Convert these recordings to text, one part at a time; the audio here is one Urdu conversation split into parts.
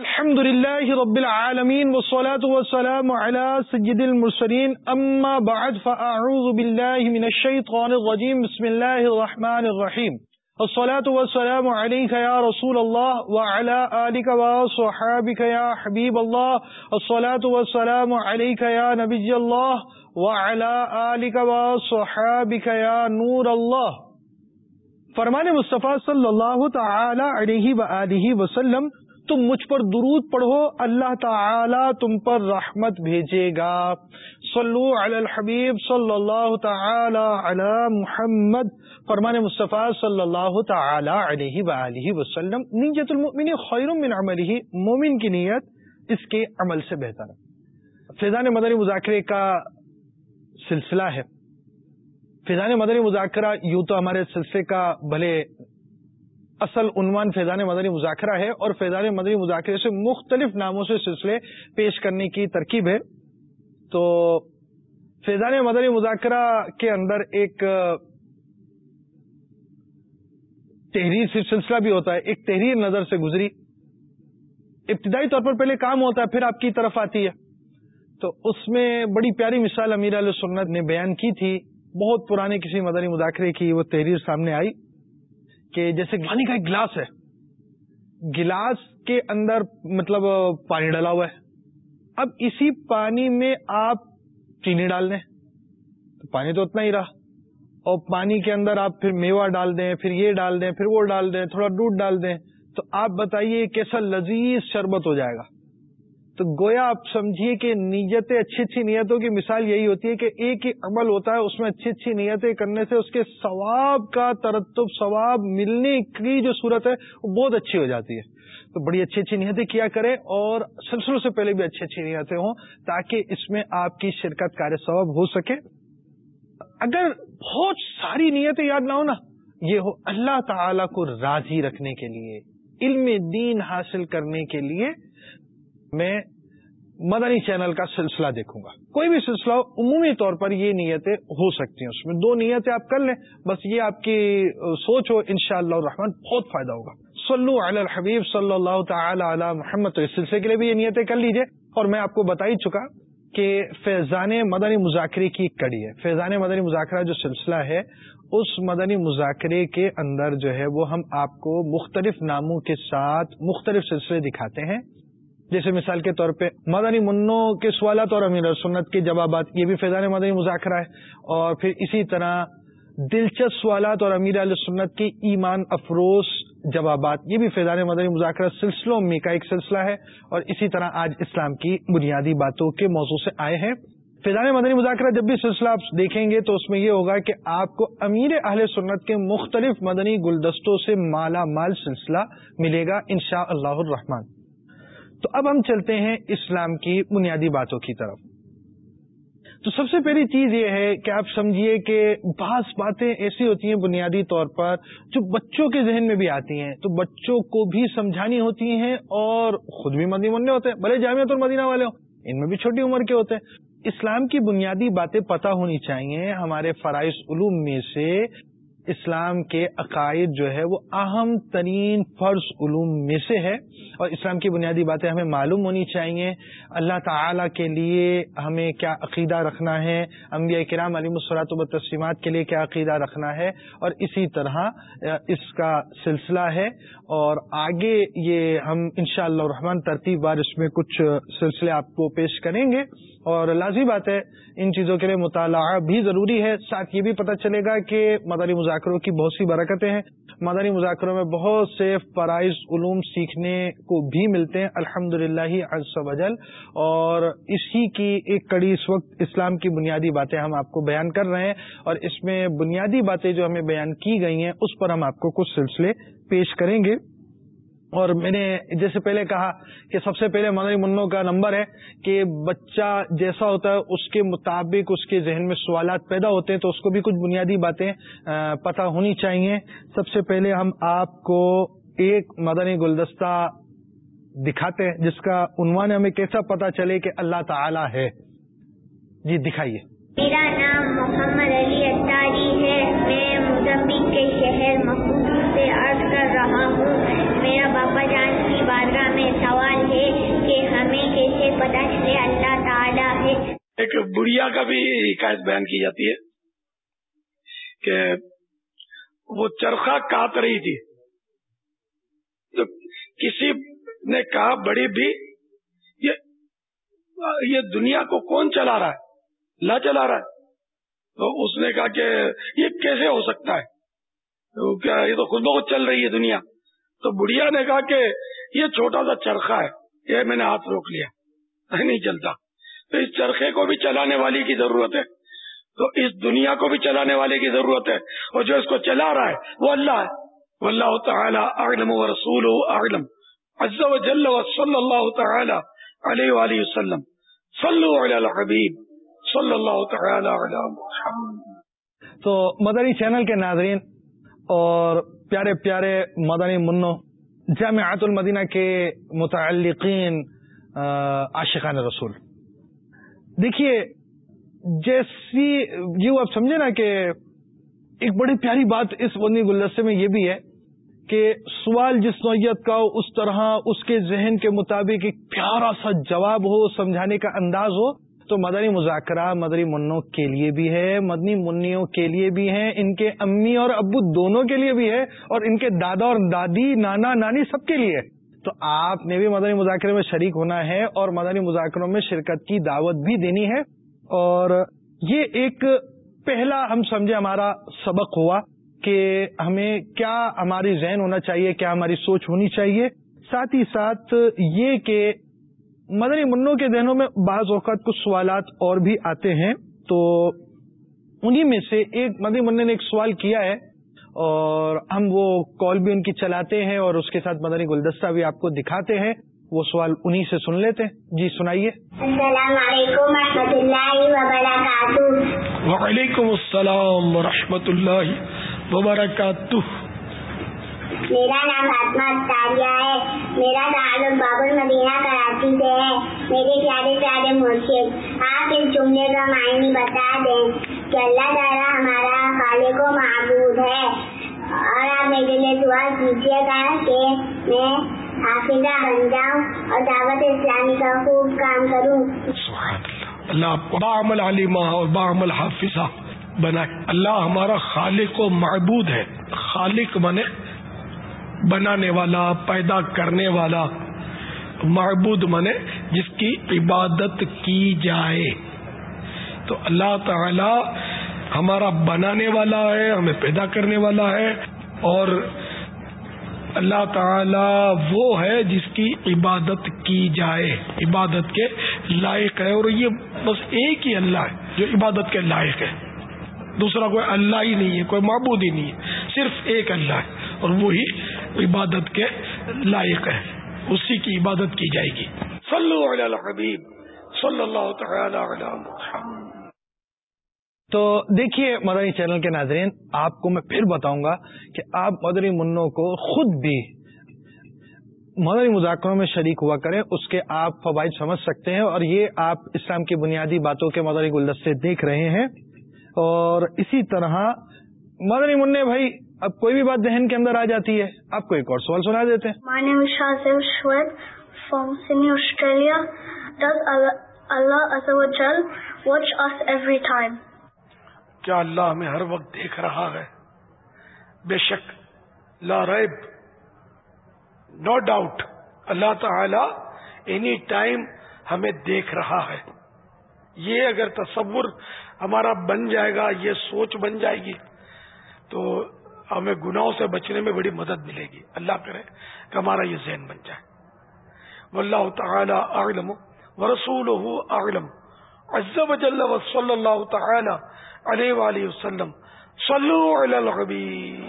الحمد لله رب العالمين والصلاة والسلام على سيد المرسلين أما بعد فأعوذ بالله من الشيطان الرجيم بسم الله الرحمن الرحيم الصلاة والسلام عليك يا رسول الله وعلى آلك وصحابك يا حبيب الله الصلاة والسلام عليك يا نبي الله وعلى آلك وصحابك يا نور الله فرمان مصطفیٰ صلی اللہ تعالی علیہ وآلہ وسلم تم مجھ پر درود پڑھو، اللہ تعالی تم پر رحمت بھیجے گا۔ صلو علی الحبیب صلی اللہ تعالی علی محمد۔ فرمان مصطفیٰ صلی اللہ تعالی علیہ وآلہ وسلم، نیت المؤمن خیر من عملہ، مومن کی نیت اس کے عمل سے بہتر ہے۔ فیضان مدنی مذاکرے کا سلسلہ ہے۔ فیضان مدنی مذاکرہ یوں تو ہمارے سلسلے کا بھلے اصل عنوان فیضان مدنی مذاکرہ ہے اور فیضان مدنی مذاکرے سے مختلف ناموں سے سلسلے پیش کرنے کی ترکیب ہے۔ تو فیضان مدنی مذاکرہ کے اندر ایک تحریر سلسلہ بھی ہوتا ہے، ایک تحریر نظر سے گزری۔ ابتدائی طور پر پہلے کام ہوتا ہے، پھر آپ کی طرف آتی ہے۔ تو اس میں بڑی پیاری مثال امیر علیہ سنت نے بیان کی تھی۔ بہت پرانے کسی مدنی مذاکرے کی وہ تحریر سامنے آئی۔ کہ جیسے پانی کا ایک گلاس ہے۔ گلاس کے اندر مطلب پانی ڈالا ہوا ہے۔ اب اسی پانی میں آپ چینی ڈال دیں۔ تو پانی تو اتنا ہی رہا۔ اور پانی کے اندر آپ پھر میوا ڈال دیں پھر یہ ڈال دیں پھر وہ ڈال دیں تھوڑا دودھ ڈال دیں۔ تو آپ بتائیے کیسا لذیذ شربت ہو جائے گا۔ تو گویا آپ سمجھیے کہ نیتیں اچھی اچھی نیتوں کی مثال یہی ہوتی ہے کہ ایک ہی عمل ہوتا ہے، اس میں اچھی اچھی نیتیں کرنے سے اس کے ثواب کا ترتب، ثواب ملنے کی جو صورت ہے، وہ بہت اچھی ہو جاتی ہے۔ تو بڑی اچھی اچھی نیتیں کیا کریں اور سلسلوں سے پہلے بھی اچھی اچھی نیتیں ہوں تاکہ اس میں آپ کی شرکت کار ثواب ہو سکے۔ اگر بہت ساری نیتیں یاد نہ ہو نا، یہ ہو اللہ تعالی کو راضی رکھنے کے لیے، علم دین حاصل کرنے کے لیے میں مدنی چینل کا سلسلہ دیکھوں گا۔ کوئی بھی سلسلہ عمومی طور پر یہ نیتیں ہو سکتی ہیں اس میں۔ دو نیتیں آپ کر لیں، بس یہ آپ کی سوچ ہو ان شاء اللہ الرحمن بہت فائدہ ہوگا۔ صلو علی الحبیب صلی اللہ تعالی علی محمد۔ تو اس سلسلے کے لیے بھی یہ نیتیں کر لیجیے۔ اور میں آپ کو بتا ہی چکا کہ فیضان مدنی مذاکرے کی ایک کڑی ہے۔ فیضان مدنی مذاکرہ جو سلسلہ ہے، اس مدنی مذاکرے کے اندر جو ہے، وہ ہم آپ کو مختلف ناموں کے ساتھ مختلف سلسلے دکھاتے ہیں۔ جیسے مثال کے طور پہ مدنی منوں کے سوالات اور امیر سنت کے جوابات، یہ بھی فیضان مدنی مذاکرہ ہے۔ اور پھر اسی طرح دلچسپ سوالات اور امیر علیہ سنت کی ایمان افروز جوابات، یہ بھی فیضان مدنی مذاکرہ سلسلوں میں کا ایک سلسلہ ہے۔ اور اسی طرح آج اسلام کی بنیادی باتوں کے موضوع سے آئے ہیں۔ فیضان مدنی مذاکرہ جب بھی سلسلہ آپ دیکھیں گے تو اس میں یہ ہوگا کہ آپ کو امیر اہل سنت کے مختلف مدنی گلدستوں سے مالا مال سلسلہ ملے گا انشاء اللہ الرحمان تو اب ہم چلتے ہیں اسلام کی بنیادی باتوں کی طرف۔ تو سب سے پہلی چیز یہ ہے کہ آپ سمجھیے کہ بعض باتیں ایسی ہوتی ہیں بنیادی طور پر جو بچوں کے ذہن میں بھی آتی ہیں۔ تو بچوں کو بھی سمجھانی ہوتی ہیں اور خود بھی مدنی مننے ہوتے ہیں۔ بڑے جامعت اور مدینہ والے ہوں، ان میں بھی چھوٹی عمر کے ہوتے ہیں۔ اسلام کی بنیادی باتیں پتہ ہونی چاہیے ہمارے فرائض علوم میں سے اسلام کے عقائد جو ہے وہ اہم ترین فرض علوم میں سے ہے اور اسلام کی بنیادی باتیں ہمیں معلوم ہونی چاہیے۔ اللہ تعالی کے لیے ہمیں کیا عقیدہ رکھنا ہے؟ انبیاء کرام علی مسلاط و تسلیمات کے لیے کیا عقیدہ رکھنا ہے؟ اور اسی طرح، اس کا سلسلہ ہے۔ اور آگے یہ ہم انشاء اللہ الرحمن ترتیب بار اس میں کچھ سلسلے آپ کو پیش کریں گے۔ اور لازمی بات ہے، ان چیزوں کے لیے مطالعہ بھی ضروری ہے۔ ساتھ یہ بھی پتہ چلے گا کہ مدنی مذاکروں کی بہت سی برکتیں ہیں۔ مدنی مذاکروں میں بہت سے فرائض علوم سیکھنے کو بھی ملتے ہیں۔ الحمد للہ اور اسی کی ایک کڑی اس وقت اسلام کی بنیادی باتیں ہم آپ کو بیان کر رہے ہیں۔ اور اس میں بنیادی باتیں جو ہمیں بیان کی گئی ہیں، اس پر ہم آپ کو کچھ سلسلے پیش کریں گے۔ اور میں نے جیسے پہلے کہا کہ سب سے پہلے مدنی منوں کا نمبر ہے کہ بچہ جیسا ہوتا ہے، اس کے مطابق اس کے ذہن میں سوالات پیدا ہوتے ہیں تو اس کو بھی کچھ بنیادی باتیں پتہ ہونی چاہیے۔ سب سے پہلے ہم آپ کو ایک مدنی گلدستہ دکھاتے ہیں، جس کا عنوان ہمیں کیسا پتا چلے کہ اللہ تعالی ہے۔ جی دکھائیے۔ میرا نام محمد علی اطاری ہے۔ میں کے شہر سے عرض کر رہا ہوں۔ میرا باپا جان کی بارگاہ میں سوال ہے کہ ہمیں کیسے پتا چلے اللہ تعالیٰ ہے۔ ایک بڑھیا کا بھی حکایت بیان کی جاتی ہے کہ وہ چرخا کاٹ رہی تھی۔ تو کسی نے کہا، بڑی بھی یہ دنیا کو کون چلا رہا ہے؟ لا چلا رہا ہے۔ تو اس نے کہا کہ یہ کیسے ہو سکتا ہے؟ کیا یہ تو خود بخود چل رہی ہے دنیا۔ تو بڑھیا نے کہا کہ یہ چھوٹا سا چرخا ہے، یہ میں نے ہاتھ روک لیا۔ نہیں چلتا۔ تو اس چرخے کو بھی چلانے والی کی ضرورت ہے۔ تو اس دنیا کو بھی چلانے والے کی ضرورت ہے۔ اور جو اس کو چلا رہا ہے، وہ اللہ ہے۔ واللہ تعالی اعلم و رسول اعلم۔ عز و جل و صلی اللہ تعالی علیہ وآلہ وسلم۔ صلو علی الحبیب۔ صلی اللہ تعالی علی محمد. تو مدنی چینل کے ناظرین اور پیارے پیارے مدنی منو جامعات المدینہ کے متعلقین عاشقان رسول۔ دیکھیے، جیسی، یہ آپ سمجھے نا کہ ایک بڑی پیاری بات اس بندی گلدستے میں یہ بھی ہے کہ سوال جس نوعیت کا ہو، اس طرح اس کے ذہن کے مطابق ایک پیارا سا جواب ہو، سمجھانے کا انداز ہو تو مدنی مذاکرہ مدنی منوں کے لیے بھی ہے، مدنی منوں کے لیے بھی ہے ان کے امی اور ابو دونوں کے لیے بھی ہے اور ان کے دادا اور دادی، نانا، نانی سب کے لیے۔ تو آپ نے بھی مدنی مذاکرے میں شریک ہونا ہے اور مدنی مذاکروں میں شرکت کی دعوت بھی دینی ہے۔ اور یہ ایک پہلا ہم سمجھے ہمارا سبق ہوا کہ ہمیں کیا ہماری ذہن ہونا چاہیے، کیا ہماری سوچ ہونی چاہیے۔ ساتھ ہی ساتھ یہ کہ مدنی منوں کے ذہنوں میں بعض اوقات کچھ سوالات اور بھی آتے ہیں تو انہی میں سے ایک مدنی منع نے ایک سوال کیا ہے اور ہم وہ کال بھی ان کی چلاتے ہیں اور اس کے ساتھ مدنی گلدستہ بھی آپ کو دکھاتے ہیں۔ وہ سوال انہی سے سن لیتے ہیں۔ جی سنائیے۔ السلام علیکم ورحمۃ اللہ وبرکاتہ۔ وعلیکم السلام ورحمۃ اللہ وبرکاتہ۔ میرا نام فاطمہ اختاریہ ہے۔ میرا تعلق باب المدینہ کراچی سے ہے۔ میرے پیارے پیارے مرشد، آپ اس جملے کا معنی بتا دیں کہ اللہ تعالیٰ ہمارا خالق و معبود ہے۔ اور آپ میرے لیے دعا کیجیے گا کہ میں حافظہ بن جاؤں اور دعوت اسلامی کا خوب کام کروں۔ اللہ۔ بعمل علیمہ اور بعمل حافظہ بنائے۔ اللہ ہمارا خالق و معبود ہے۔ خالق بنے بنانے والا، پیدا کرنے والا، معبود منے جس کی عبادت کی جائے۔ تو اللہ تعالی ہمارا بنانے والا ہے، ہمیں پیدا کرنے والا ہے، اور اللہ تعالی وہ ہے جس کی عبادت کی جائے۔ عبادت کے لائق ہے، اور یہ بس ایک ہی اللہ ہے، جو عبادت کے لائق ہے۔ دوسرا کوئی اللہ ہی نہیں ہے، کوئی معبود ہی نہیں ہے، صرف ایک اللہ ہے، اور وہی عبادت کے لائق ہے۔ اسی کی عبادت کی جائے گی۔ صلو علی الحبیب۔ صلی اللہ تعالی علی محمد۔ تو دیکھیے مدنی چینل کے ناظرین، آپ کو میں پھر بتاؤں گا کہ آپ مدنی منوں کو خود بھی مدنی مذاکروں میں شریک ہوا کریں، اس کے آپ فوائد سمجھ سکتے ہیں اور یہ آپ اسلام کی بنیادی باتوں کے مدنی گلدستے دیکھ رہے ہیں۔ اور اسی طرح مدنی منع بھائی اب کوئی بھی بات ذہن کے اندر آ جاتی ہے آپ کو ایک اور سوال سنا دیتے ہیں۔ کیا اللہ ہمیں ہر وقت دیکھ رہا ہے؟ بے شک لا ریب نو ڈاؤٹ اللہ تعالی اینی ٹائم ہمیں دیکھ رہا ہے۔ یہ اگر تصور ہمارا بن جائے گا یہ سوچ بن جائے گی تو ہمیں گناہوں سے بچنے میں بڑی مدد ملے گی۔ اللہ کرے کہ ہمارا یہ ذہن بن جائے۔ واللہ تعالی اعلم ورسوله اعلم۔ عز وجل جل اللہ تعالی علیہ وآلہ وسلم۔ صلو علی الحبیب۔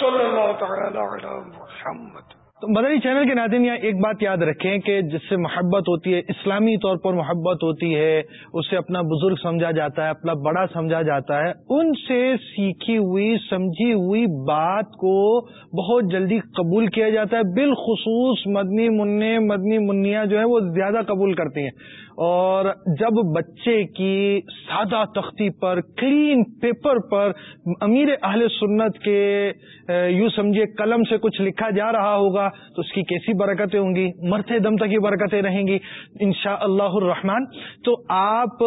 صلی اللہ تعالی علی محمد۔ تو مدنی چینل کے ناظرین، یہاں ایک بات یاد رکھیں کہ جس سے محبت ہوتی ہے، اسلامی طور پر محبت ہوتی ہے، اسے اپنا بزرگ سمجھا جاتا ہے، اپنا بڑا سمجھا جاتا ہے، ان سے سیکھی ہوئی، سمجھی ہوئی بات کو بہت جلدی قبول کیا جاتا ہے۔ بالخصوص مدنی منع، مدنی منیا جو ہے وہ زیادہ قبول کرتی ہیں۔ اور جب بچے کی سادہ تختی پر کلین پیپر پر امیر اہل سنت کے یوں سمجھے قلم سے کچھ لکھا جا رہا ہوگا، تو اس کی کیسی برکتیں ہوں گی؟ مرتے دم تک یہ برکتیں رہیں گی ان شاء اللہ الرحمان تو آپ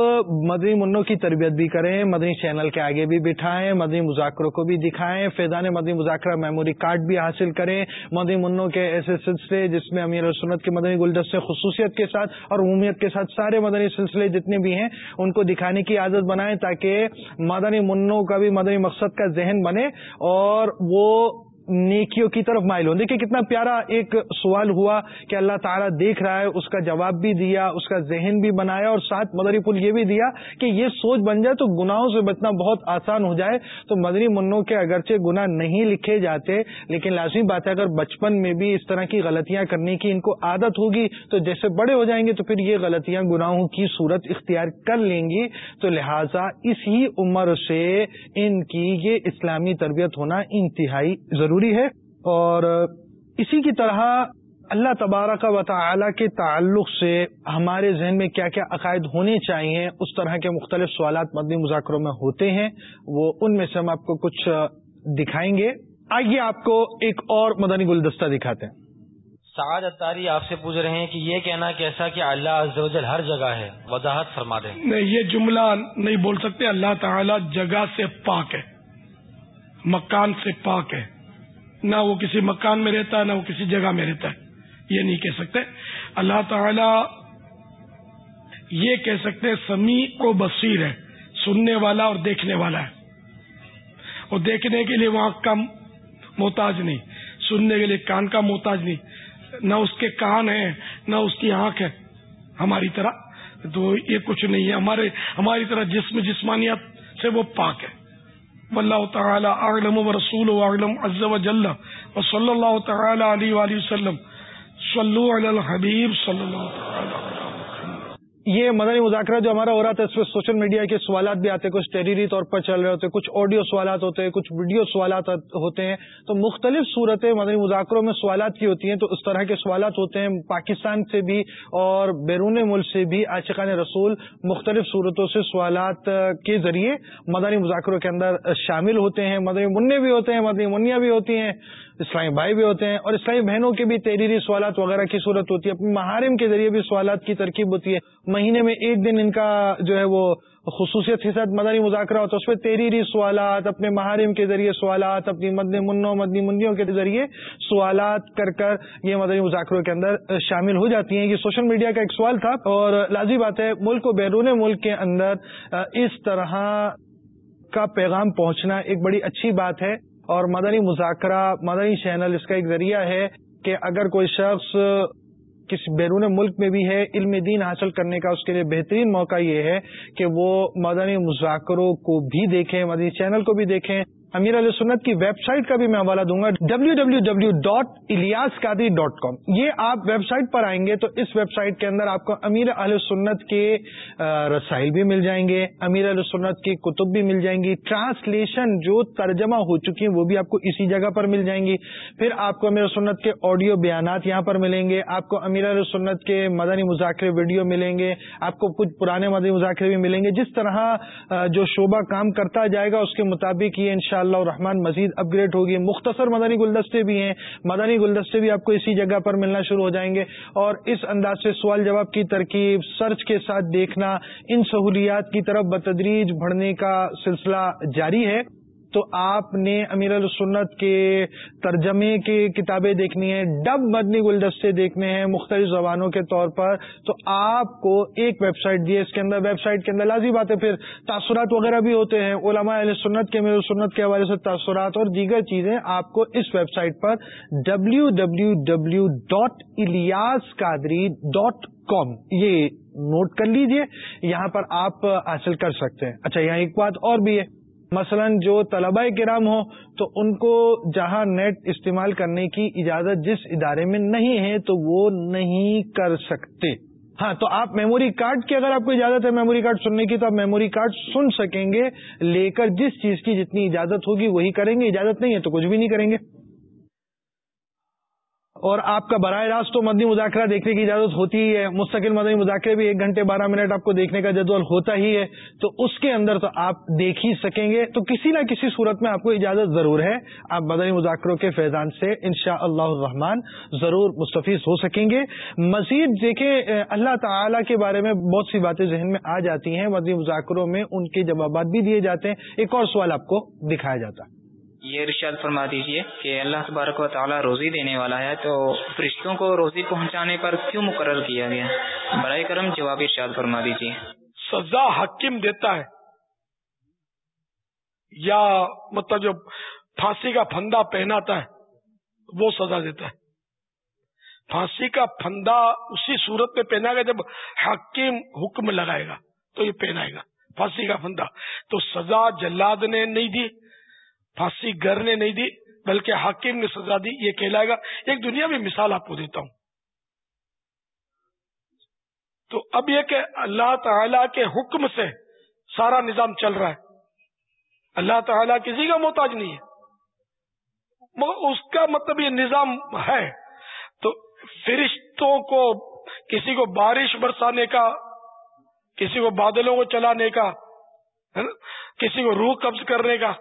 مدنی منوں کی تربیت بھی کریں، مدنی چینل کے آگے بھی بٹھائیں، مدنی مذاکروں کو بھی دکھائیں، فیضان مدنی مذاکرہ میموری کارڈ بھی حاصل کریں، مدنی منوں کے ایسے سلسلے جس میں امیر سنت کے مدنی گلدستے خصوصیت کے ساتھ اور عمومیت کے ساتھ سارے مدنی سلسلے جتنے بھی ہیں، ان کو دکھانے کی عادت بنائیں تاکہ مدنی منوں کا بھی مدنی مقصد کا ذہن بنے اور وہ نیکیوں کی طرف مائل ہوں۔ دیکھیے کتنا پیارا ایک سوال ہوا کہ اللہ تعالیٰ دیکھ رہا ہے، اس کا جواب بھی دیا، اس کا ذہن بھی بنایا اور ساتھ مدری پل یہ بھی دیا کہ یہ سوچ بن جائے تو گناہوں سے بچنا بہت آسان ہو جائے۔ تو مدری منوں کے اگرچہ گناہ نہیں لکھے جاتے، لیکن لازمی بات ہے، اگر بچپن میں بھی اس طرح کی غلطیاں کرنے کی ان کو عادت ہوگی تو جیسے بڑے ہو جائیں گے تو پھر یہ غلطیاں گناہوں کی صورت اختیار کر لیں گی۔ تو لہٰذا اسی عمر سے ان کی یہ اسلامی تربیت ہونا انتہائی ضروری ضروری ہے اور اسی کی طرح اللہ تبارہ کا وطلہ کے تعلق سے ہمارے ذہن میں کیا کیا عقائد ہونے چاہیے اس طرح کے مختلف سوالات مدنی مذاکروں میں ہوتے ہیں وہ ان میں سے ہم آپ کو کچھ دکھائیں گے۔ آئیے آپ کو ایک اور مدنی گلدستہ دکھاتے ہیں۔ سعاد اتاری آپ سے پوچھ رہے ہیں کہ یہ کہنا کیسا کہ اللہ عز و جل ہر جگہ ہے وضاحت فرما دیں۔ نہیں یہ جملہ نہیں بول سکتے اللہ تعالی جگہ سے پاک ہے مکان سے پاک ہے۔ نہ وہ کسی مکان میں رہتا ہے، نہ وہ کسی جگہ میں رہتا ہے۔ یہ نہیں کہہ سکتے۔ اللہ تعالی یہ کہہ سکتے سمیع کو بصیر ہے، سننے والا اور دیکھنے والا ہے۔ اور دیکھنے کے لیے وہاں کم محتاج نہیں، سننے کے لیے کان کا محتاج نہیں۔ نہ اس کے کان ہیں، نہ اس کی آنکھ ہے۔ ہماری طرح تو یہ کچھ نہیں ہے۔ ہمارے، ہماری طرح جسم جسمانیت سے وہ پاک ہے۔ واللہ تعالی اعلم و رسول و اعلم عز و جل و صلی اللہ تعالی علیہ وآلہ وسلم. صلو علی الحبیب صلی اللہ تعالی. یہ مدنی مذاکرہ جو ہمارا ہو رہا تھا، اس میں سوشل میڈیا کے سوالات بھی آتے ہیں، کچھ ٹیریری طور پر چل رہے ہوتے ہیں، کچھ آڈیو سوالات ہوتے ہیں، کچھ ویڈیو سوالات ہوتے ہیں۔ تو مختلف صورتیں مدنی مذاکروں میں سوالات کی ہوتی ہیں، تو اس طرح کے سوالات ہوتے ہیں پاکستان سے بھی اور بیرون ملک سے بھی عاشقان رسول مختلف صورتوں سے سوالات کے ذریعے مدنی مذاکروں کے اندر شامل ہوتے ہیں۔ مدنی منع بھی ہوتے ہیں، مدنی منیا بھی ہوتی ہیں۔ اسلامی بھائی بھی ہوتے ہیں اور اسلامی بہنوں کے بھی تحریری سوالات وغیرہ کی صورت ہوتی ہے۔ اپنے محارم کے ذریعے بھی سوالات کی ترکیب ہوتی ہے۔ مہینے میں ایک دن ان کا جو ہے وہ خصوصیت کے ساتھ مدنی مذاکرہ ہوتا ہے۔ اس پہ تحریری سوالات، اپنے محارم کے ذریعے سوالات، اپنی مدنی منوں، مدنی منڈیوں کے ذریعے سوالات کر کر یہ مدنی مذاکروں کے اندر شامل ہو جاتی ہیں۔ یہ سوشل میڈیا کا ایک سوال تھا اور لازمی بات ہے، ملک و بیرون ملک کے اندر اس طرح کا پیغام پہنچنا ایک بڑی اچھی بات ہے۔ اور مدنی مذاکرہ، مدنی چینل اس کا ایک ذریعہ ہے کہ اگر کوئی شخص کسی بیرون ملک میں بھی ہے، علم دین حاصل کرنے کا اس کے لیے بہترین موقع یہ ہے کہ وہ مدنی مذاکروں کو بھی دیکھیں، مدنی چینل کو بھی دیکھیں امیر علیہ سنت کی ویب سائٹ کا بھی میں حوالہ دوں گا W W W dot Ilyas Qadri dot com یہ آپ ویب سائٹ پر آئیں گے تو اس ویب سائٹ کے اندر آپ کو امیر علیہ سنت کے رسائل بھی مل جائیں گے، امیر علیہ سنت کی کتب بھی مل جائیں گی، ٹرانسلیشن جو ترجمہ ہو چکی ہیں وہ بھی آپ کو اسی جگہ پر مل جائیں گی۔ پھر آپ کو امیر سنت کے آڈیو بیانات یہاں پر ملیں گے، آپ کو امیر علیہ سنت کے مدنی مذاکرے ویڈیو ملیں گے، آپ کو کچھ پرانے مدنی مذاکرے بھی ملیں گے۔ جس طرح جو شعبہ کام کرتا جائے گا اس کے مطابق یہ ان اللہ الرحمن مزید اپ گریڈ ہوگی۔ مختصر مدنی گلدستے بھی ہیں۔ مدنی گلدستے بھی آپ کو اسی جگہ پر ملنا شروع ہو جائیں گے۔ اور اس انداز سے سوال جواب کی ترکیب، سرچ کے ساتھ دیکھنا، ان سہولیات کی طرف بتدریج بڑھنے کا سلسلہ جاری ہے۔ تو آپ نے امیر السنت کے ترجمے کی کتابیں دیکھنی ہے ڈب مدنی گلدستے دیکھنے ہیں مختلف زبانوں کے طور پر، تو آپ کو ایک ویب سائٹ دی ہے، اس کے اندر ویب سائٹ کے اندر لازمی بات ہے، پھر تاثرات وغیرہ بھی ہوتے ہیں۔ علماء علیہ سنت کے امیر السنت کے حوالے سے تاثرات اور دیگر چیزیں آپ کو اس ویب سائٹ پر W W W dot Ilyas Qadri dot com یہ نوٹ کر لیجیے، یہاں پر آپ حاصل کر سکتے ہیں۔ اچھا یہاں ایک بات اور بھی ہے۔ مثلا جو طلباء کرام ہو تو ان کو جہاں نیٹ استعمال کرنے کی اجازت جس ادارے میں نہیں ہے تو وہ نہیں کر سکتے۔ ہاں تو آپ میموری کارڈ کی اگر آپ کو اجازت ہے میموری کارڈ سننے کی تو آپ میموری کارڈ سن سکیں گے، لے کر جس چیز کی جتنی اجازت ہوگی وہی کریں گے، اجازت نہیں ہے تو کچھ بھی نہیں کریں گے۔ اور آپ کا براہ راست تو مدنی مذاکرہ دیکھنے کی اجازت ہوتی ہی ہے۔ مستقل مدنی مذاکرے بھی ایک گھنٹے بارہ منٹ آپ کو دیکھنے کا جدول ہوتا ہی ہے۔ تو اس کے اندر تو آپ دیکھ ہی سکیں گے۔ تو کسی نہ کسی صورت میں آپ کو اجازت ضرور ہے۔ آپ مدنی مذاکروں کے فیضان سے ان شاء اللہ الرحمان ضرور مستفیض ہو سکیں گے۔ مزید دیکھیں، اللہ تعالی کے بارے میں بہت سی باتیں ذہن میں آ جاتی ہیں۔ مدنی مذاکروں میں ان کے جوابات بھی دیے جاتے ہیں۔ ایک اور سوال آپ کو دکھایا جاتا۔ ہے یہ ارشاد فرما دیجیے کہ اللہ تبارک و تعالیٰ روزی دینے والا ہے تو فرشتوں کو روزی پہنچانے پر کیوں مقرر کیا گیا؟ برائے کرم جواب ارشاد فرما دیجیے سزا حکیم دیتا ہے۔ یا مطلب جو پھانسی کا پھندا پہناتا ہے، وہ سزا دیتا ہے۔ پھانسی کا پھندا اسی صورت میں پہنا گا جب حکیم حکم لگائے گا، تو یہ پہنائے گا۔ پھانسی کا پھندا۔ تو سزا جلاد نے نہیں دی۔ پھانسی گر نے نہیں دی، بلکہ حاکم نے سزا دی، یہ کہلائے گا۔ ایک دنیا میں مثال آپ کو دیتا ہوں۔ تو اب یہ کہ اللہ تعالی کے حکم سے سارا نظام چل رہا ہے۔ اللہ تعالیٰ کسی کا محتاج نہیں ہے۔ مگر اس کا مطلب یہ نظام ہے۔ تو فرشتوں کو، کسی کو بارش برسانے کا، کسی کو بادلوں کو چلانے کا کسی کو روح قبض کرنے کا۔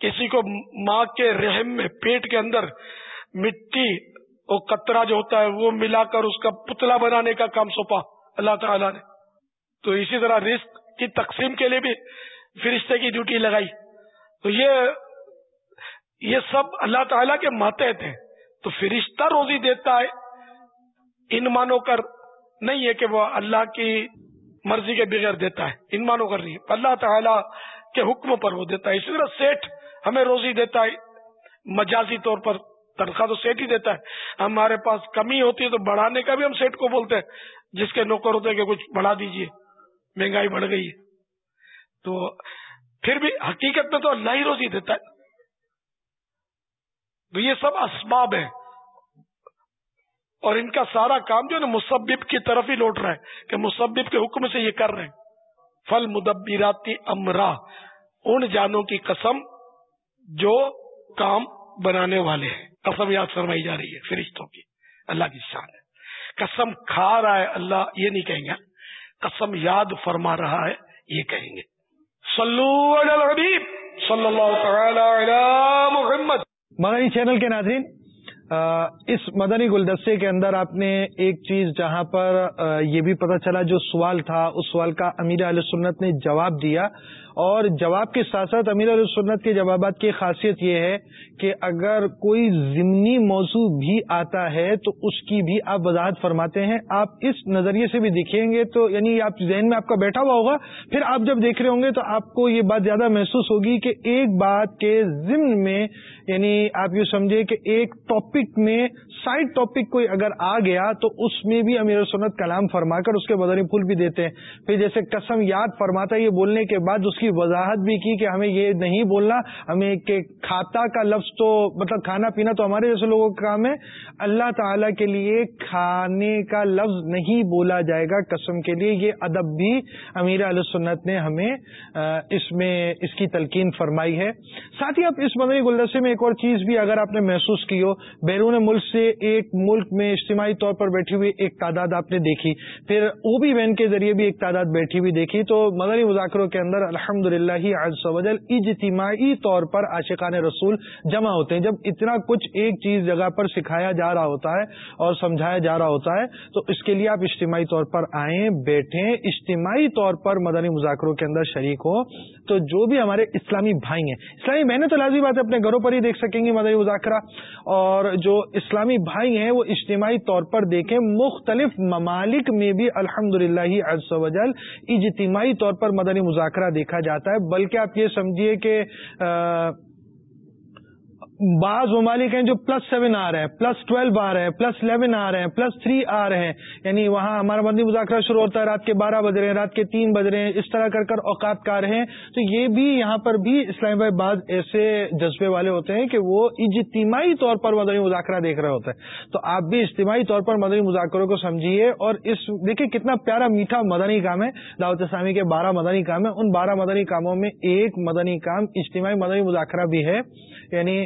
کسی کو ماں کے رحم میں پیٹ کے اندر مٹی اور کترا جو ہوتا ہے وہ ملا کر اس کا پتلا بنانے کا کام سونپا اللہ تعالی نے۔ تو اسی طرح رزق کی تقسیم کے لیے بھی فرشتے کی ڈیوٹی لگائی۔ تو یہ یہ سب اللہ تعالیٰ کے ماتحت ہیں۔ تو فرشتہ روزی دیتا ہے۔ ان مانو کر نہیں ہے کہ وہ اللہ کی مرضی کے بغیر دیتا ہے۔ ان مانو کر نہیں۔ اللہ تعالیٰ کے حکم پر وہ دیتا ہے۔ اسی طرح سیٹ ہمیں روزی دیتا ہے، مجازی طور پر تنخواہ تو سیٹ ہی دیتا ہے۔ ہمارے پاس کمی ہوتی ہے تو بڑھانے کا بھی ہم سیٹ کو بولتے ہیں۔ جس کے نوکر ہوتے ہیں کہ کچھ بڑھا دیجیے، مہنگائی بڑھ گئی ہے۔ تو پھر بھی حقیقت میں تو اللہ ہی روزی دیتا ہے۔ تو یہ سب اسباب ہیں۔ اور ان کا سارا کام جو ہے نا، مسبب کی طرف ہی لوٹ رہا ہے کہ مسبب کے حکم سے یہ کر رہے ہیں۔ فل مدبیراتی امرا، ان جانوں کی قسم جو کام بنانے والے ہیں۔ قسم یاد فرمائی جا رہی ہے فرشتوں کی۔ اللہ کی شان ہے۔ قسم کھا رہا ہے اللہ، یہ نہیں کہیں گے۔ قسم یاد فرما رہا ہے، یہ کہیں گے۔ صلو علی الحبیب، صلی اللہ تعالی علی محمد۔ مدنی چینل کے ناظرین اس مدنی گلدستے کے اندر آپ نے ایک چیز جہاں پر یہ بھی پتہ چلا جو سوال تھا، اس سوال کا امیر علیہ سنت نے جواب دیا۔ اور جواب کے ساتھ ساتھ امیر علیہ سنت کے جوابات کی خاصیت یہ ہے کہ اگر کوئی ضمنی موضوع بھی آتا ہے تو اس کی بھی آپ وضاحت فرماتے ہیں۔ آپ اس نظریے سے بھی دیکھیں گے تو یعنی آپ ذہن میں آپ کا بیٹھا ہوا ہوگا، پھر آپ جب دیکھ رہے ہوں گے تو آپ کو یہ بات زیادہ محسوس ہوگی کہ ایک بات کے ضمن میں یعنی آپ یہ سمجھے کہ ایک ٹاپک میں سائڈ ٹاپک کوئی اگر آ گیا تو اس میں بھی امیر سنت کلام فرما کر اس کے بدنی پھول بھی دیتے ہیں۔ پھر جیسے قسم یاد فرماتا ہے یہ بولنے کے بعد اس کی وضاحت بھی کی کہ ہمیں یہ نہیں بولنا، ہمیں کہ کھاتا کا لفظ تو مطلب کھانا پینا تو ہمارے جیسے لوگوں کا کام ہے، اللہ تعالی کے لیے کھانے کا لفظ نہیں بولا جائے گا قسم کے لیے، یہ ادب بھی امیر علیہ سنت نے ہمیں اس میں، اس کی تلقین فرمائی ہے۔ ساتھ ہی اب اس مدنی گلدسے میں ایک اور چیز بھی اگر آپ نے محسوس کی ہو، بیرون ملک سے ایک ملک میں اجتماعی طور پر بیٹھی ہوئی ایک تعداد آپ نے دیکھی، پھر او بی وین کے ذریعے بھی ایک تعداد بیٹھی ہوئی دیکھی، تو مدنی مذاکروں کے اندر الحمد الحمد للہ اجتماعی طور پر عاشقان رسول جمع ہوتے ہیں۔ جب اتنا کچھ ایک چیز جگہ پر سکھایا جا رہا ہوتا ہے اور سمجھایا جا رہا ہوتا ہے، تو اس کے لیے آپ اجتماعی طور پر آئیں، بیٹھیں۔ اجتماعی طور پر مدنی مذاکروں کے اندر شریک ہوں تو جو بھی ہمارے اسلامی بھائی ہیں، اسلامی بہنیں تو لازمی بات ہے، اپنے گھروں پر ہی دیکھ سکیں گے مدنی مذاکرہ۔ اور جو اسلامی بھائی ہیں، وہ اجتماعی طور پر دیکھیں۔ مختلف ممالک میں بھی الحمد للہ اجتماعی طور پر مدنی مذاکرہ دیکھا جاتا ہے بلکہ آپ یہ سمجھیے کہ بعض ممالک ہیں جو پلس سیون آ رہے ہیں پلس ٹویلو آ رہے ہیں پلس الیون آ رہے ہیں پلس تھری آ رہے ہیں۔ یعنی وہاں ہمارا مدنی مذاکرہ شروع ہوتا ہے، رات کے بارہ بج رہے ہیں، رات کے تین بج رہے ہیں، اس طرح کر کر اوقات کا رہے ہیں۔ تو یہ بھی یہاں پر بھی اسلام آباد بعض ایسے جذبے والے ہوتے ہیں کہ وہ اجتماعی طور پر مدنی مذاکرہ دیکھ رہے ہوتے ہیں۔ تو آپ بھی اجتماعی طور پر مدنی مذاکروں کو سمجھیے اور اس، دیکھیں کتنا پیارا میٹھا مدنی کام ہے۔ دعوت اسلامی کے بارہ مدنی کام ہے ان بارہ مدنی کاموں میں ایک مدنی کام، اجتماعی مدنی مذاکرہ بھی ہے۔ یعنی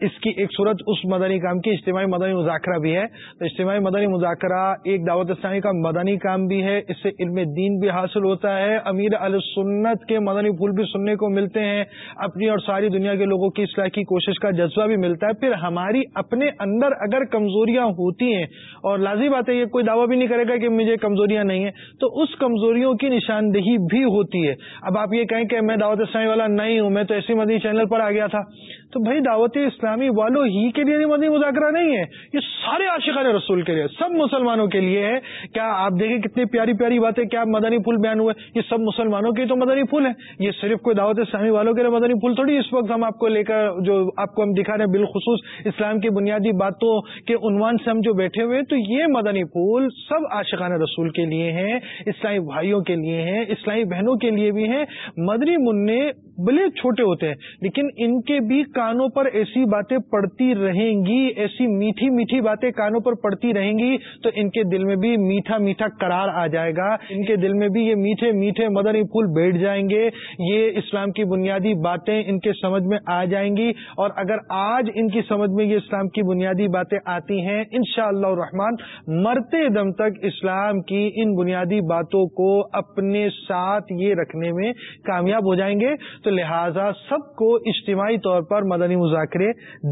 اس کی ایک صورت اس مدنی کام کی، اجتماعی مدنی مذاکرہ بھی ہے۔ تو اجتماعی مدنی مذاکرہ ایک دعوت اسلامی کا مدنی کام بھی ہے، اس سے علم دین بھی حاصل ہوتا ہے۔ امیر علیہ سنت کے مدنی پھول بھی سننے کو ملتے ہیں۔ اپنی اور ساری دنیا کے لوگوں کی اصلاح کی کوشش کا جذبہ بھی ملتا ہے۔ پھر ہماری اپنے اندر اگر کمزوریاں ہوتی ہیں، اور لازمی بات ہے، یہ کوئی دعویٰ بھی نہیں کرے گا کہ مجھے کمزوریاں نہیں ہیں۔ تو اس کمزوریوں کی نشاندہی بھی ہوتی ہے۔ اب آپ یہ کہیں کہ میں دعوت اسلامی والا نہیں ہوں، میں تو ایسی مدنی چینل پر آ گیا تھا۔ تو بھائی، دعوت اسلامی والوں ہی کے لیے مدنی مذاکرہ نہیں ہے۔ یہ سارے عاشقان رسول کے لیے، سب مسلمانوں کے لیے ہے۔ کیا آپ دیکھیں کتنی پیاری پیاری باتیں، کیا مدنی پھول بیان ہوئے؟ یہ سب مسلمانوں کے تو مدنی پھول ہے یہ صرف کوئی دعوت اسلامی والوں کے لیے مدنی پھول تھوڑی اس وقت ہم آپ کو لے کر جو آپ کو ہم دکھا رہے ہیں، بالخصوص اسلام کی بنیادی باتوں کے عنوان سے ہم جو بیٹھے ہوئے تو یہ مدنی پھول سب عاشقان رسول کے لیے ہیں، اسلامی بھائیوں کے لیے ہیں، اسلامی بہنوں کے لیے بھی ہیں۔ مدنی منع بلے چھوٹے ہوتے ہیں، لیکن ان کے بھی کانوں پر ایسی باتیں پڑتی رہیں گی، ایسی میٹھی میٹھی باتیں کانوں پر پڑتی رہیں گی، تو ان کے دل میں بھی میٹھا میٹھا قرار آ جائے گا۔ ان کے دل میں بھی یہ میٹھے میٹھے مدنی پھول بیٹھ جائیں گے۔ یہ اسلام کی بنیادی باتیں ان کے سمجھ میں آ جائیں گی۔ اور اگر آج ان کی سمجھ میں یہ اسلام کی بنیادی باتیں آتی ہیں ان شاء اللہ رحمان مرتے دم تک اسلام کی ان بنیادی باتوں کو اپنے ساتھ یہ رکھنے میں کامیاب ہو جائیں گے۔ تو لہٰذا سب کو اجتماعی طور پر مدنی مذاکرے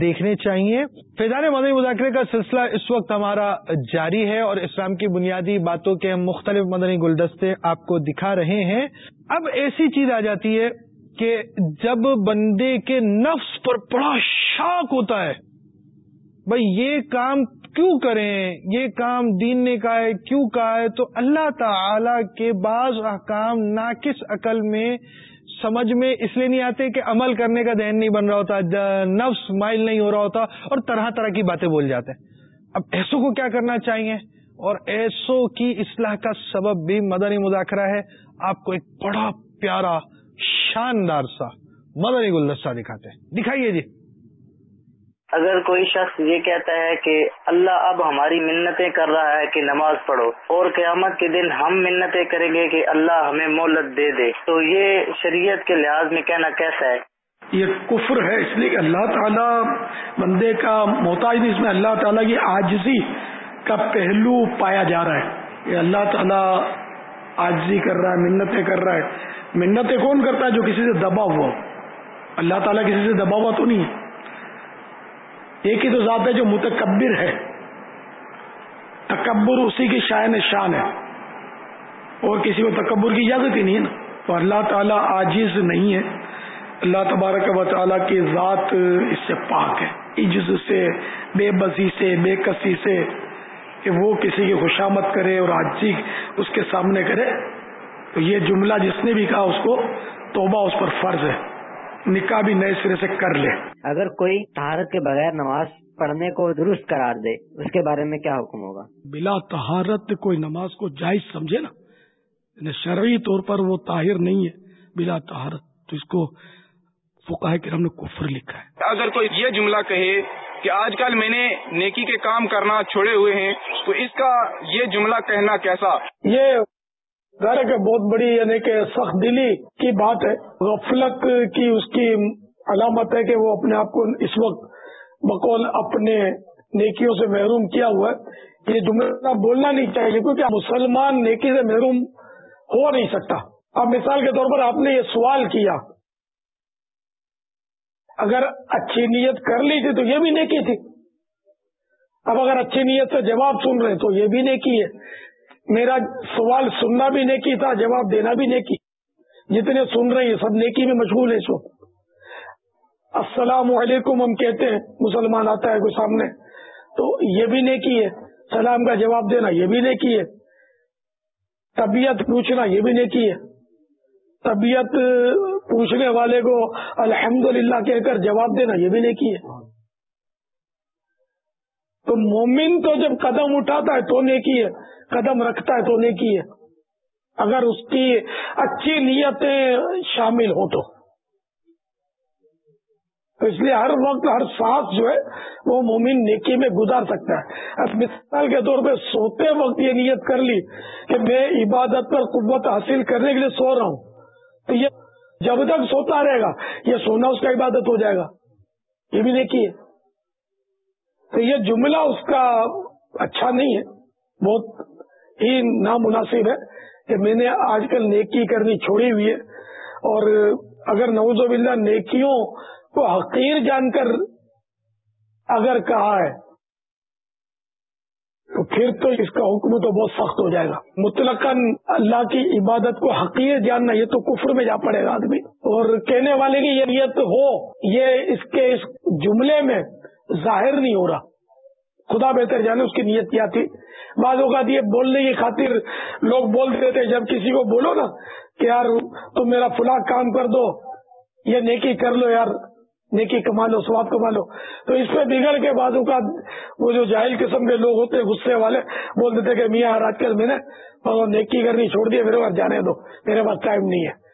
دیکھنے چاہیے۔ فیضان مدنی مذاکرے کا سلسلہ اس وقت ہمارا جاری ہے اور اسلام کی بنیادی باتوں کے مختلف مدنی گلدستے آپ کو دکھا رہے ہیں۔ اب ایسی چیز آ جاتی ہے کہ جب بندے کے نفس پر بڑا شاک ہوتا ہے، بھائی یہ کام کیوں کریں؟ یہ کام دین نے کہا ہے، کیوں کہا ہے؟ تو اللہ تعالی کے بعض احکام ناقص عقل میں سمجھ میں اس لیے نہیں آتے کہ عمل کرنے کا دہن نہیں بن رہا ہوتا نفس مائل نہیں ہو رہا ہوتا اور طرح طرح کی باتیں بول جاتے ہیں۔ اب ایسو کو کیا کرنا چاہیے؟ اور ایسو کی اصلاح کا سبب بھی مدنی مذاکرہ ہے۔ آپ کو ایک بڑا پیارا، شاندار سا مدنی گلدستہ دکھاتے ہیں۔ دکھائیے جی۔ اگر کوئی شخص یہ کہتا ہے کہ اللہ اب ہماری منتیں کر رہا ہے کہ نماز پڑھو اور قیامت کے دن ہم منتیں کریں گے کہ اللہ ہمیں مولت دے دے، تو یہ شریعت کے لحاظ میں کہنا کیسا ہے؟ یہ کفر ہے اس لیے کہ اللہ تعالیٰ بندے کا محتاج نہیں، اس میں اللہ تعالیٰ کی آجزی کا پہلو پایا جا رہا ہے۔ یہ اللہ تعالیٰ آجزی کر رہا ہے، منتیں کر رہا ہے۔ منتیں کون کرتا ہے جو کسی سے دبا ہوا اللہ تعالیٰ کسی سے دبا ہوا تو نہیں ہے۔ ایک ہی تو ذات ہے جو متکبر ہے۔ تکبر اسی کی شائن شان ہے۔ اور کسی کو تکبر کی اجازت ہی نہیں ہے نا۔ تو اللہ تعالیٰ آجز نہیں ہے۔ اللہ تبارک و تعالیٰ کی ذات اس سے پاک ہے۔ عجز سے، بے بسی سے، بے کسی سے کہ وہ کسی کی خوشامت کرے اور آجی اس کے سامنے کرے۔ تو یہ جملہ جس نے بھی کہا اس کو توبہ اس پر فرض ہے۔ نکاح بھی نئے سرے سے کر لے۔ اگر کوئی تہارت کے بغیر نماز پڑھنے کو درست قرار دے اس کے بارے میں کیا حکم ہوگا؟ بلا تہارت کوئی نماز کو جائز سمجھے نا یعنی شرعی طور پر وہ طاہر نہیں ہے بلا تہارت تو اس کو فقہ کرم نے کفر لکھا ہے۔ اگر کوئی یہ جملہ کہے کہ آج کل میں نے نیکی کے کام کرنا چھوڑے ہوئے ہیں تو اس کا یہ جملہ کہنا کیسا؟ یہ ظاہر کہ بہت بڑی یعنی کہ سخت دلی کی بات ہے، غفلت کی اس کی علامت ہے کہ وہ اپنے آپ کو اس وقت بقول اپنے نیکیوں سے محروم کیا ہوا ہے۔ یہ جملہ بولنا نہیں چاہیے کیونکہ مسلمان نیکی سے محروم ہو نہیں سکتا۔ اب مثال کے طور پر آپ نے یہ سوال کیا۔ اگر اچھی نیت کر لی تھی تو یہ بھی نیکی تھی۔ اب اگر اچھی نیت سے جواب سن رہے تو یہ بھی نیکی ہے۔ میرا سوال سننا بھی نیکی تھا، جواب دینا بھی نیکی۔ جتنے سن رہے ہیں سب نیکی میں مشغول ہے سو السلام علیکم، ہم کہتے ہیں، مسلمان آتا ہے کوئی سامنے۔ تو یہ بھی نیکی ہے۔ سلام کا جواب دینا، یہ بھی نیکی ہے۔ طبیعت پوچھنا، یہ بھی نیکی ہے۔ طبیعت پوچھنے والے کو الحمدللہ کہہ کر جواب دینا، یہ بھی نیکی ہے۔ تو مومن تو جب قدم اٹھاتا ہے تو نیکی ہے، قدم رکھتا ہے تو نیکی ہے۔ اگر اس کی اچھی نیتیں شامل ہو تو۔ اس لیے ہر وقت ہر سانس جو ہے وہ مومن نیکی میں گزار سکتا ہے۔ مثال کے طور پہ سوتے وقت یہ نیت کر لی کہ میں عبادت پر قوت حاصل کرنے کے لیے سو رہا ہوں۔ تو یہ جب تک سوتا رہے گا، یہ سونا اس کا عبادت ہو جائے گا۔ یہ بھی نیکی ہے۔ تو یہ جملہ اس کا اچھا نہیں ہے، بہت ہی نامناسب ہے کہ میں نے آج کل نیکی کرنی چھوڑی ہوئی ہے۔ اور اگر نوز باللہ نیکیوں کو حقیر جان کر اگر کہا ہے، تو پھر تو اس کا حکم تو بہت سخت ہو جائے گا۔ مطلق اللہ کی عبادت کو حقیقت جاننا، یہ تو کفر میں جا پڑے گا آدمی۔ اور کہنے والے کی یہ نیت ہو، یہ اس کے اس جملے میں ظاہر نہیں ہو رہا۔ خدا بہتر جانے اس کی نیت کیا تھی۔ بعض اوقات یہ بولنے کی خاطر لوگ بول دیتے جب کسی کو بولو نا کہ یار تم میرا فلاں کام کر دو، یہ نیکی کر لو یار، نیکی کما لو سواد کما لو۔ تو اس پہ بگڑ کے بازو کا وہ جو جاہل قسم کے لوگ ہوتے، غصے والے، بول دیتے کہ میاں آج کل میں نے نیکی کرنی چھوڑ دی، میرے پاس جانے دو، میرے پاس ٹائم نہیں ہے۔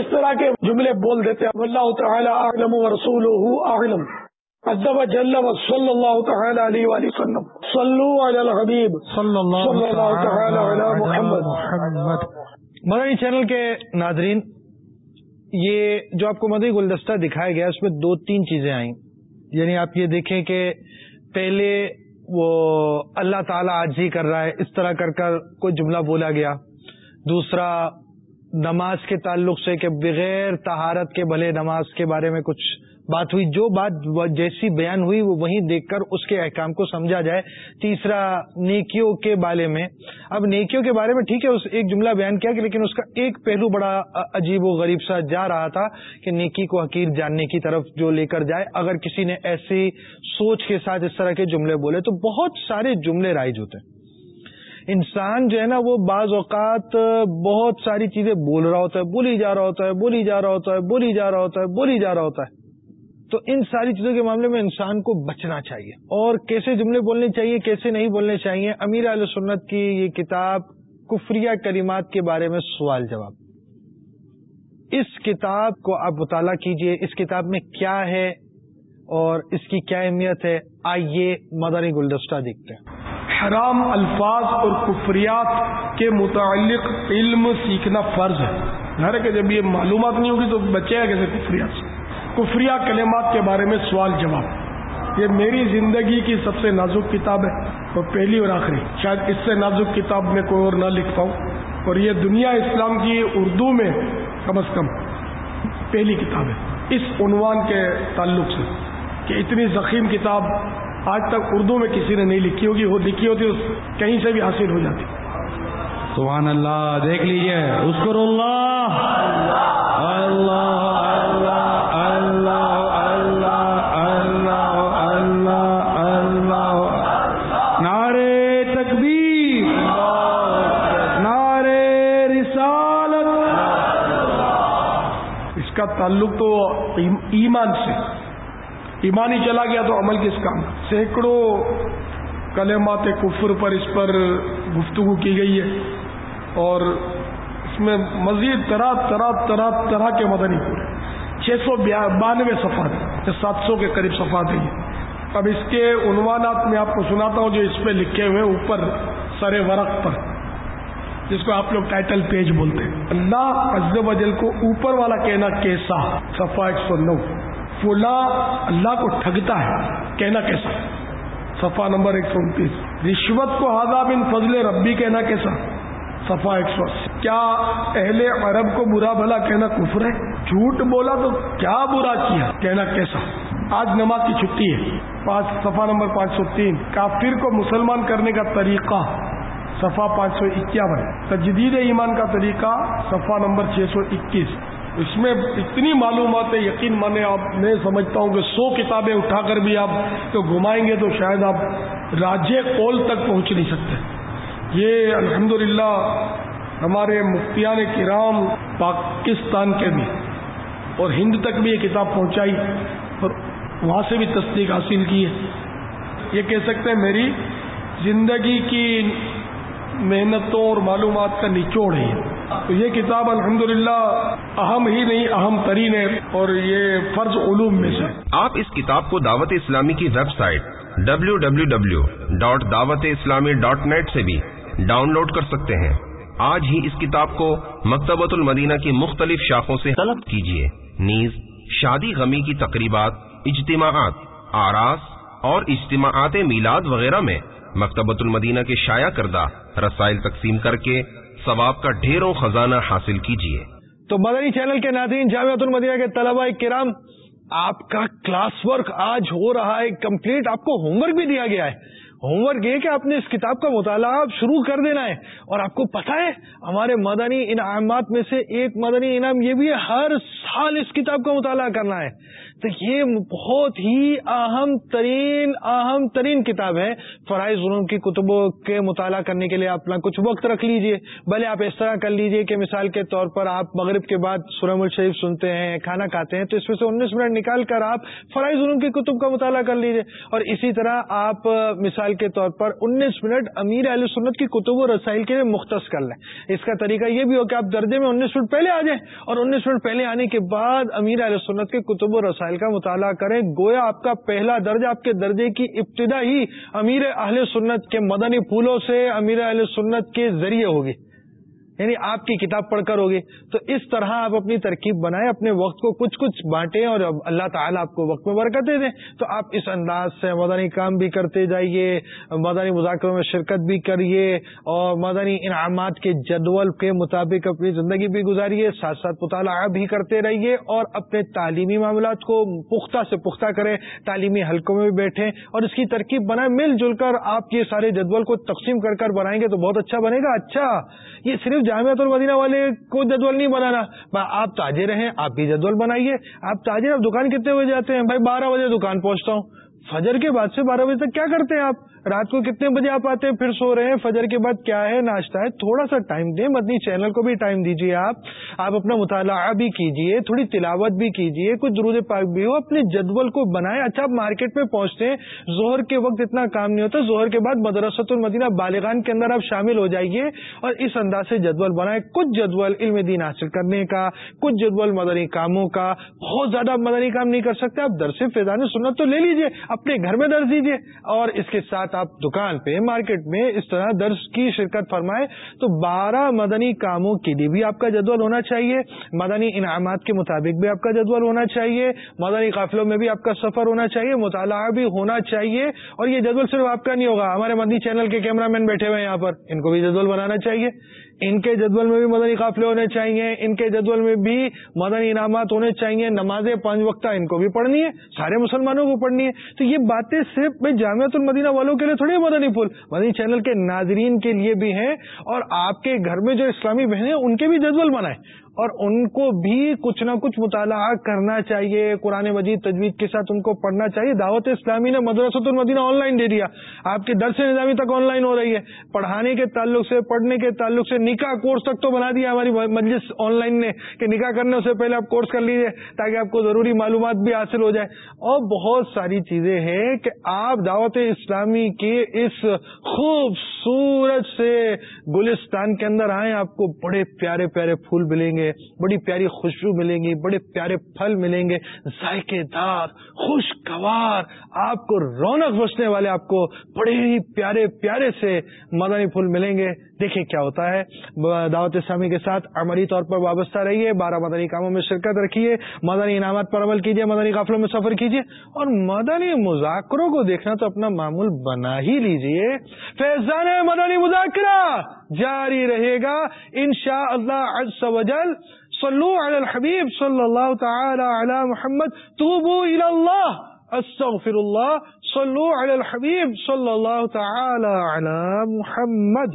اس طرح کے جملے بول دیتے اللہ تعالیٰ اعلم و رسول اعلم۔ ادب جل و صلی اللہ تعالی علیہ وآلہ وسلم. صلو علی الحبیب صلی اللہ تعالی علی محمد. مدنی چینل کے ناظرین یہ جو آپ کو مدنی گلدستہ دکھایا گیا اس میں دو تین چیزیں آئیں۔ یعنی آپ یہ دیکھیں کہ پہلے وہ اللہ تعالیٰ آج ہی کر رہا ہے اس طرح کر کر کوئی جملہ بولا گیا۔ دوسرا نماز کے تعلق سے کہ بغیر تہارت کے بھلے نماز کے بارے میں کچھ بات ہوئی، جو بات جیسی بیان ہوئی، وہ وہیں دیکھ کر اس کے احکام کو سمجھا جائے۔ تیسرا، نیکیوں کے بارے میں۔ اب نیکیوں کے بارے میں ٹھیک ہے، اس ایک جملہ بیان کیا کہ لیکن اس کا ایک پہلو بڑا عجیب و غریب سا جا رہا تھا کہ نیکی کو حقیر جاننے کی طرف جو لے کر جائے۔ اگر کسی نے ایسی سوچ کے ساتھ اس طرح کے جملے بولے تو بہت سارے جملے رائج ہوتے ہیں۔ انسان جو ہے نا، وہ بعض اوقات بہت ساری چیزیں بول رہا ہوتا ہے، بولی جا رہا ہوتا ہے، بولی جا رہا ہوتا ہے، بولی جا رہا ہوتا ہے، بولی جا رہا ہوتا ہے۔ تو ان ساری چیزوں کے معاملے میں انسان کو بچنا چاہیے۔ اور کیسے جملے بولنے چاہیے، کیسے نہیں بولنے چاہیے، امیر علیہ سنت کی یہ کتاب کفریہ کریمات کے بارے میں سوال جواب۔ اس کتاب کو آپ مطالعہ کیجیے، اس کتاب میں کیا ہے اور اس کی کیا اہمیت ہے، آئیے مدنی گلدستہ دیکھتے ہیں۔ حرام الفاظ اور کفریات کے متعلق علم سیکھنا فرض ہے۔ گھر کے جب یہ معلومات نہیں ہوگی تو بچے گا کیسے کفریات۔ سے کفریہ کلمات کے بارے میں سوال جواب۔ یہ میری زندگی کی سب سے نازک کتاب ہے اور پہلی اور آخری۔ شاید اس سے نازک کتاب میں کوئی اور نہ لکھ پاؤں۔ اور یہ دنیا اسلام کی اردو میں کم از کم پہلی کتاب ہے۔ اس عنوان کے تعلق سے کہ اتنی زخیم کتاب آج تک اردو میں کسی نے نہیں لکھی ہوگی۔ وہ لکھی ہوتی کہیں سے بھی حاصل ہو جاتی۔ سبحان اللہ، دیکھ لیجیے اسکر اللہ اللہ۔ تعلق تو ایمان سے۔ ایمان ہی چلا گیا تو عمل کس کام سینکڑوں کلمات کفر پر اس پر گفتگو کی گئی ہے۔ اور اس میں مزید طرح طرح طرح طرح کے مدنی پورے۔ چھ سو بانوے صفحات سات سو کے قریب صفحات ہیں اب اس کے عنوانات میں آپ کو سناتا ہوں جو اس پہ لکھے ہوئے اوپر سر ورق پر۔ جس کو آپ لوگ ٹائٹل پیج بولتے ہیں۔ اللہ عز و جل کو اوپر والا کہنا کیسا؟ صفا ایک سو نو۔ فلا اللہ کو ٹھگتا ہے، کہنا کیسا؟ صفا نمبر ایک سو انتیس۔ رشوت کو بن فضل ربی کہنا کیسا؟ صفا ایک سو اسی۔ کیا اہل عرب کو برا بھلا کہنا کفر ہے؟ جھوٹ بولا تو کیا برا کیا؟ کہنا کیسا؟ آج نماز کی چھٹی ہے۔ پانچ صفا نمبر پانچ سو تین۔ کافر کو مسلمان کرنے کا طریقہ۔ صفحہ پانچ سو اکیاون تجدید ایمان کا طریقہ صفحہ نمبر چھ سو اکیس۔ اس میں اتنی معلومات ہے، یقین مانے آپ میں سمجھتا ہوں کہ سو کتابیں اٹھا کر بھی آپ تو گھمائیں گے تو شاید آپ راجے کول تک پہنچ نہیں سکتے۔ یہ الحمدللہ ہمارے مفتیان کرام پاکستان کے بھی اور ہند تک بھی یہ کتاب پہنچائی اور وہاں سے بھی تصدیق حاصل کی ہے۔ یہ کہہ سکتے ہیں میری زندگی کی محنتوں اور معلومات کا نچوڑ ہے۔ تو یہ کتاب الحمدللہ اہم ہی نہیں، اہم ترین ہے اور یہ فرض علوم میں سے۔ آپ اس کتاب کو دعوت اسلامی کی web site W W W dot Dawat Islami dot net سے بھی ڈاؤن لوڈ کر سکتے ہیں۔ آج ہی اس کتاب کو مکتبۃ المدینہ کی مختلف شاخوں سے طلب کیجیے۔ نیز شادی غمی کی تقریبات، اجتماعات، آراس اور اجتماعات میلاد وغیرہ میں مکتبۃ المدینہ کے شائع کردہ رسائل تقسیم کر کے ثواب کا ڈھیروں خزانہ حاصل کیجیے تو مدنی چینل کے ناظرین، جامعۃ المدینہ کے طلبہ کرام، آپ کا کلاس ورک آج ہو رہا ہے کمپلیٹ۔ آپ کو ہوم ورک بھی دیا گیا ہے۔ ہوم ورک یہ کہ آپ نے اس کتاب کا مطالعہ شروع کر دینا ہے۔ اور آپ کو پتا ہے، ہمارے مدنی انعامات میں سے ایک مدنی انعام یہ بھی ہے، ہر سال اس کتاب کا مطالعہ کرنا ہے۔ تو یہ بہت ہی اہم ترین اہم ترین کتاب ہے۔ فرائض علوم کی کتبوں کے مطالعہ کرنے کے لیے اپنا کچھ وقت رکھ لیجیے۔ بھلے آپ اس طرح کر لیجیے کہ مثال کے طور پر آپ مغرب کے بعد سورم الشریف سنتے ہیں، کھانا کھاتے ہیں، تو اس میں سے انیس منٹ نکال کر آپ فرائض علوم کی کتب کا مطالعہ کر لیجیے۔ اور اسی طرح آپ مثال کے طور پر انیس منٹ امیر علیہ سنت کی کتب و رسائل کے لیے مختص کر لیں۔ اس کا طریقہ یہ بھی ہو کہ آپ درجے میں انیس منٹ پہلے آ جائیں اور انیس منٹ پہلے آنے کے بعد امیر علیہ سنت کے کتب و رسائل کا مطالعہ کریں، گویا آپ کا پہلا درجہ آپ کے درجے کی ابتدا ہی امیر اہل سنت کے مدنی پھولوں سے امیر اہل سنت کے ذریعے ہوگی۔ یعنی آپ کی کتاب پڑھ کر ہوگی۔ تو اس طرح آپ اپنی ترکیب بنائیں، اپنے وقت کو کچھ کچھ بانٹیں اور اللہ تعالیٰ آپ کو وقت میں برکتیں دیں۔ تو آپ اس انداز سے مدنی کام بھی کرتے جائیے، مدنی مذاکروں میں شرکت بھی کریے اور مدنی انعامات کے جدول کے مطابق اپنی زندگی بھی گزاریے۔ ساتھ ساتھ مطالعہ بھی کرتے رہیے اور اپنے تعلیمی معاملات کو پختہ سے پختہ کریں۔ تعلیمی حلقوں میں بھی بیٹھیں اور اس کی ترکیب بنائیں۔ مل جل کر آپ یہ سارے جدول کو تقسیم کر کر بنائیں گے تو بہت اچھا بنے گا۔ اچھا یہ صرف جامعت المدینہ والے کو جدول نہیں بنانا۔ آپ تاجر ہیں، آپ بھی جدول بنائیے۔ آپ تاجر، آپ دکان کتنے بجے جاتے ہیں؟ بھائی، بارہ بجے دکان پہنچتا ہوں۔ فجر کے بعد سے بارہ بجے تک کیا کرتے ہیں آپ؟ رات کو کتنے بجے آپ آتے ہیں؟ پھر سو رہے ہیں۔ فجر کے بعد کیا ہے؟ ناشتہ ہے۔ تھوڑا سا ٹائم دیں۔ مدنی چینل کو بھی ٹائم دیجیے آپ۔ آپ اپنا مطالعہ بھی کیجیے تھوڑی تلاوت بھی کیجیے کچھ درود پاک بھی ہو، اپنے جدول کو بنائیں۔ اچھا آپ مارکیٹ میں پہنچتے ہیں۔ زہر کے وقت اتنا کام نہیں ہوتا۔ زہر کے بعد مدرسۃ المدینہ بالغان کے اندر آپ شامل ہو جائیے اور اس انداز سے جدول بنائیں۔ کچھ جدول علم دین حاصل کرنے کا، کچھ جدول مدنی کاموں کا۔ بہت زیادہ مدنی کام نہیں کر سکتے۔ آپ درس فیضان سنت تو لے لیجیے اپنے گھر میں درج دیجیے اور اس کے ساتھ آپ دکان پہ مارکیٹ میں اس طرح درس کی شرکت فرمائے تو بارہ مدنی کاموں کے لیے بھی آپ کا جدول ہونا چاہیے۔ مدنی انعامات کے مطابق بھی آپ کا جدول ہونا چاہیے۔ مدنی قافلوں میں بھی آپ کا سفر ہونا چاہیے، مطالعہ بھی ہونا چاہیے۔ اور یہ جدول صرف آپ کا نہیں ہوگا، ہمارے مدنی چینل کے کیمرہ مین بیٹھے ہوئے ہیں یہاں پر، ان کو بھی جدول بنانا چاہیے۔ ان کے جدول میں بھی مدنی قافلے ہونے چاہیے، ان کے جدول میں بھی مدنی انعامات ہونے چاہیے، نمازیں پانچ وقتہ ان کو بھی پڑھنی ہے، سارے مسلمانوں کو پڑھنی ہے۔ تو یہ باتیں صرف میں جامعت المدینہ والوں کے لیے تھوڑی مدنی پھول۔ مدنی چینل کے ناظرین کے لیے بھی ہیں اور آپ کے گھر میں جو اسلامی بہنیں ان کے بھی جدول بنائیں۔ اور ان کو بھی کچھ نہ کچھ مطالعہ کرنا چاہیے، قرآن مجید تجوید کے ساتھ ان کو پڑھنا چاہیے۔ دعوت اسلامی نے مدرسۃ المدینہ آن لائن دے دیا۔ آپ کے درس نظامی تک آن لائن ہو رہی ہے۔ پڑھانے کے تعلق سے، پڑھنے کے تعلق سے نکاح کورس تک تو بنا دیا ہماری مجلس آن لائن نے کہ نکاح کرنے سے پہلے آپ کورس کر لیجیے تاکہ آپ کو ضروری معلومات بھی حاصل ہو جائے۔ اور بہت ساری چیزیں ہیں کہ آپ دعوت اسلامی کے اس خوبصورت سے گلستان کے اندر آئیں، آپ کو بڑے پیارے پیارے پھول ملیں گے، بڑی پیاری خوشبو ملیں گی، بڑے پیارے پھل ملیں گے، ذائقے دار، خوشگوار، آپ کو رونق بسنے والے، آپ کو بڑے ہی پیارے پیارے سے مدنی پھول ملیں گے۔ دیکھیں کیا ہوتا ہے۔ دعوت اسلامی کے ساتھ عملی طور پر وابستہ رہیے، بارہ مدنی کاموں میں شرکت رکھیے، مدنی انعامات پر عمل کیجیے، مدنی قافلوں میں سفر کیجیے اور مدنی مذاکروں کو دیکھنا تو اپنا معمول بنا ہی لیجیے۔ فیضان مدنی مذاکرہ جاری رہے گا۔ ان شاء اللہ صلو علی الحبیب صلی اللہ تعالی علی محمد، توبو الى اللہ۔ استغفر اللہ صلو علی الحبیب صلی اللہ تعالی علی محمد.